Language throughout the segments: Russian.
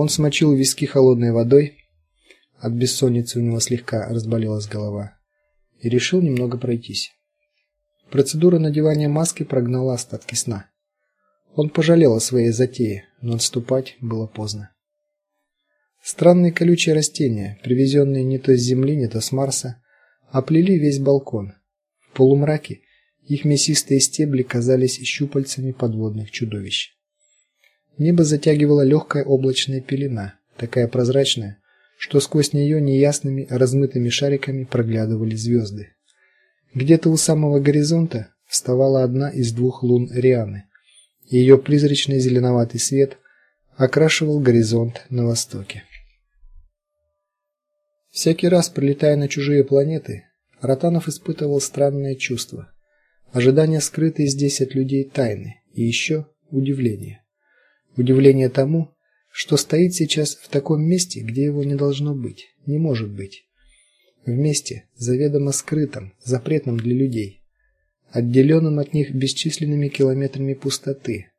Он смочил виски холодной водой, от бессонницы у него слегка разболелась голова, и решил немного пройтись. Процедура надевания маски прогнала остатки сна. Он пожалел о своей затее, но отступать было поздно. Странные колючие растения, привезенные не то с земли, не то с Марса, оплели весь балкон. В полумраке их мясистые стебли казались щупальцами подводных чудовищ. Небо затягивала легкая облачная пелена, такая прозрачная, что сквозь нее неясными размытыми шариками проглядывали звезды. Где-то у самого горизонта вставала одна из двух лун Рианы. Ее призрачный зеленоватый свет окрашивал горизонт на востоке. Всякий раз прилетая на чужие планеты, Ротанов испытывал странное чувство ожидание скрытой здесь от людей тайны и еще удивление. Удивление тому, что стоит сейчас в таком месте, где его не должно быть, не может быть. В месте заведомо скрытом, запретном для людей, отделенном от них бесчисленными километрами пустоты.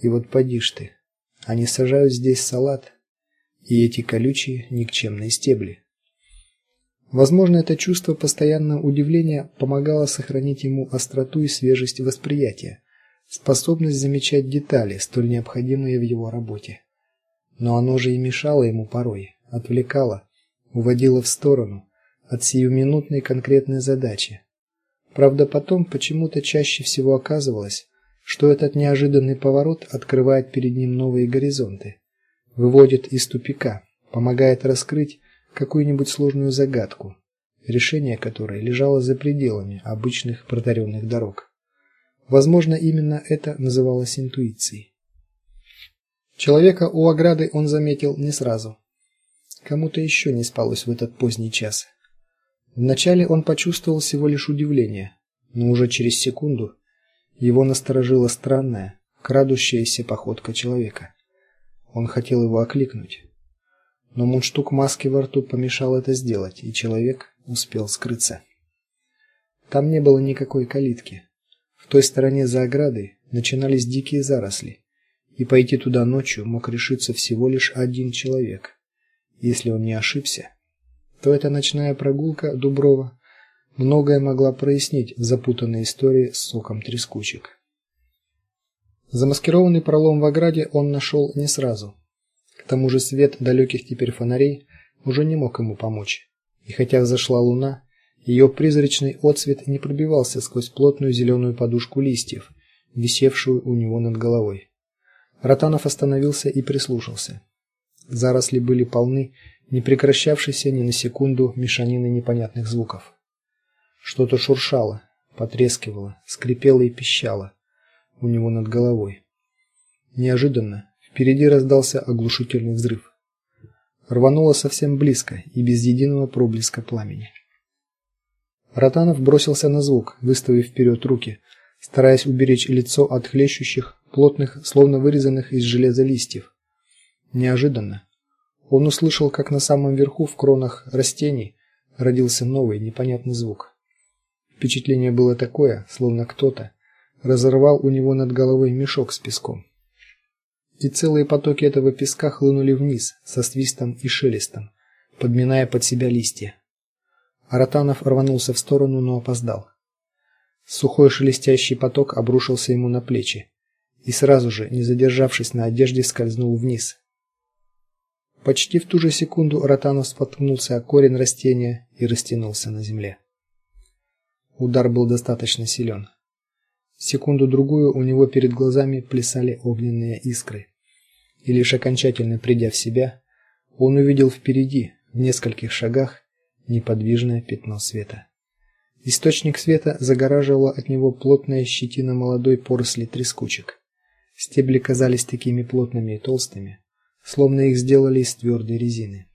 И вот поди ж ты, они сажают здесь салат и эти колючие никчемные стебли. Возможно, это чувство постоянного удивления помогало сохранить ему остроту и свежесть восприятия, способность замечать детали, столь необходимые в его работе. Но оно же и мешало ему порой, отвлекало, уводило в сторону от сиюминутной конкретной задачи. Правда, потом почему-то чаще всего оказывалось, что этот неожиданный поворот открывает перед ним новые горизонты, выводит из тупика, помогает раскрыть какую-нибудь сложную загадку, решение которой лежало за пределами обычных протаренных дорог. Возможно, именно это называлось интуицией. Человека у ограды он заметил не сразу. Кому-то еще не спалось в этот поздний час. Вначале он почувствовал всего лишь удивление, но уже через секунду его насторожила странная, крадущаяся походка человека. Он хотел его окликнуть, но мундштук маски во рту помешал это сделать, и человек успел скрыться. Там не было никакой калитки. Той стороне за оградой начинались дикие заросли, и пойти туда ночью мог решиться всего лишь один человек. Если он не ошибся, то эта ночная прогулка Дуброва многое могла прояснить в запутанной истории с соком трескучек. Замаскированный пролом в ограде он нашел не сразу. К тому же свет далеких теперь фонарей уже не мог ему помочь. И хотя взошла луна, ее призрачный отсвет не пробивался сквозь плотную зеленую подушку листьев, висевшую у него над головой. Ротанов остановился и прислушался. Заросли были полны не прекращавшейся ни на секунду мешанины непонятных звуков. Что-то шуршало, потрескивало, скрипело и пищало у него над головой. Неожиданно Впереди раздался оглушительный взрыв. Рвануло совсем близко и без единого проблеска пламени. Ротанов бросился на звук, выставив вперед руки, стараясь уберечь лицо от хлещущих, плотных, словно вырезанных из железа листьев. Неожиданно он услышал, как на самом верху в кронах растений родился новый непонятный звук. Впечатление было такое, словно кто-то разорвал у него над головой мешок с песком и целые потоки этого песка хлынули вниз со свистом и шелестом, подминая под себя листья. Аратанов рванулся в сторону, но опоздал. Сухой шелестящий поток обрушился ему на плечи и сразу же, не задержавшись на одежде, скользнул вниз. Почти в ту же секунду Аратанов споткнулся о корень растения и растянулся на земле. Удар был достаточно силен. Секунду другую у него перед глазами плясали огненные искры. И лишь окончательно придя в себя, он увидел впереди, в нескольких шагах, неподвижное пятно света. Источник света загораживала от него плотная щетина молодой поросли трескучек. Стебли казались такими плотными и толстыми, словно их сделали из твердой резины.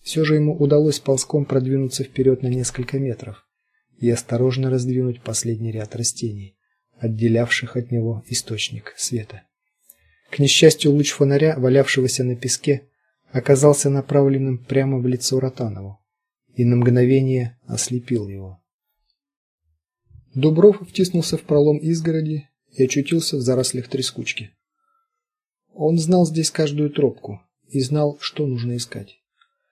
Все же ему удалось ползком продвинуться вперед на несколько метров и осторожно раздвинуть последний ряд растений отделявших от него источник света. К несчастью, луч фонаря, валявшегося на песке, оказался направленным прямо в лицо Ротанову и на мгновение ослепил его. Дубров втиснулся в пролом изгороди и очутился в зарослях трескучки. Он знал здесь каждую тропку и знал, что нужно искать.